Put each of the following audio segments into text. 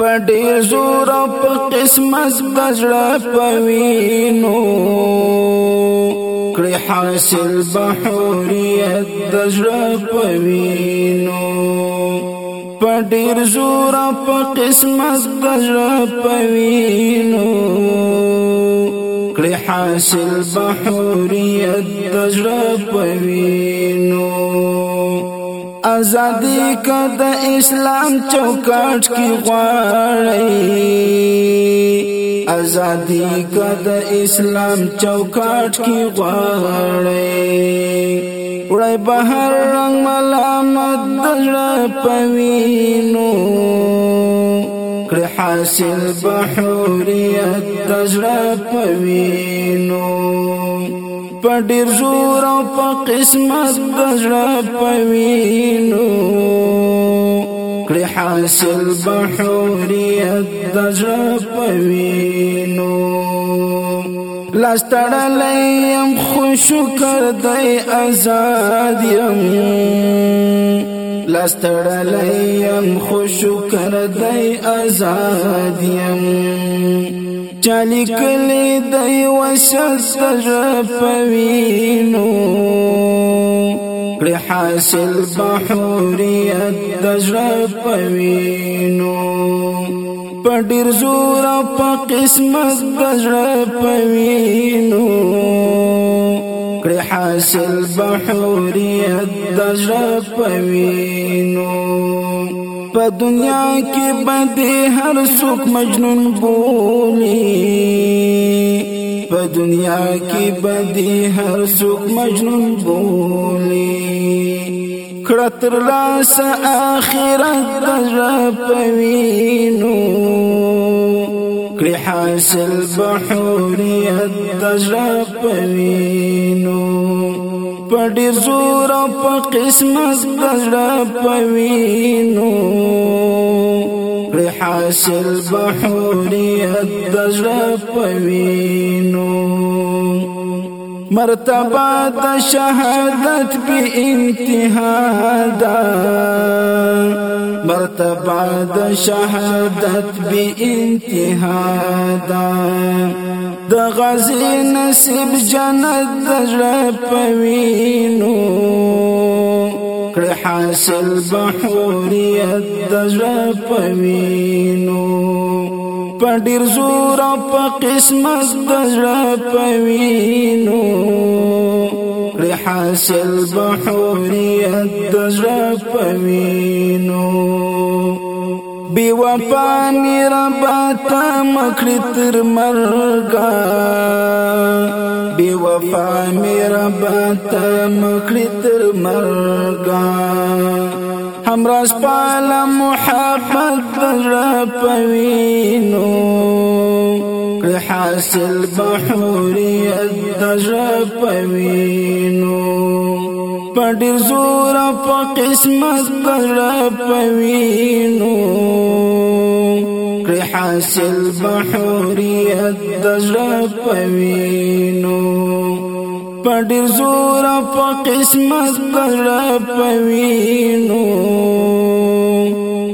په ډیر زور او په قسمت بزړه پوینو کړي حاصل بحوریت دزړه پوینو په ډیر زور او په قسمت بزړه پوینو کړي حاصل بحوریت دزړه پوینو ازادي کد اسلام چوکاټ کی غواړي ازادي کد اسلام چوکاټ کی غواړي وړي بهر رنگ ملامت دړ پوینو کړ حاصل بحوریت دړ پوینو پډیر زور او په قسمت بزړه پوینو کړي حاصل بحوریت دزړه پوینو لاستړلیم خو شکر دای آزاد یم لاستړلیم خو شکر دای آزاد یم چالی کلی دی وسط رپوینو کړي حاصل بحوریت دجر پوینو پډیر زور په قسمت دجر پوینو کړي حاصل بحوریت دجر پوینو په دنیا کې باندې هر څوک مجنون بولی په دنیا کې باندې هر څوک مجنون بولی کړه تر لاس اخرت درپوینو کړه حاصل بحوریت درپوینو پډې زور په قسمت دړه پوینو حاصل بحوریت دړه پوینو مرتبہ د شهادت به انتها دا مرتبہ د شهادت به انتها دا د غزي نصیب جنت در پوینو کړه حاصل بحوریت در پوینو په ډیر زور او په قسمت د زړه پوینو حاصل بحوریت د زړه پوینو بی وفا نربا تا مکڑی تر مرگا بی وفا نربا تا مکڑی تر مرگا همراز پالا محبت در پوینو کړ حاصل بحوریت در پوینو پډر زور په قسمت پر پوینو کړ حاصل بحوریت دژر پوینو پډر زور په قسمت پر پوینو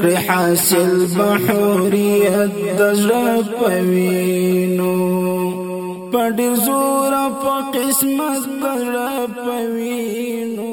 کړ حاصل بحوریت دژر پوینو پډیر زور په قسمت پر پوینو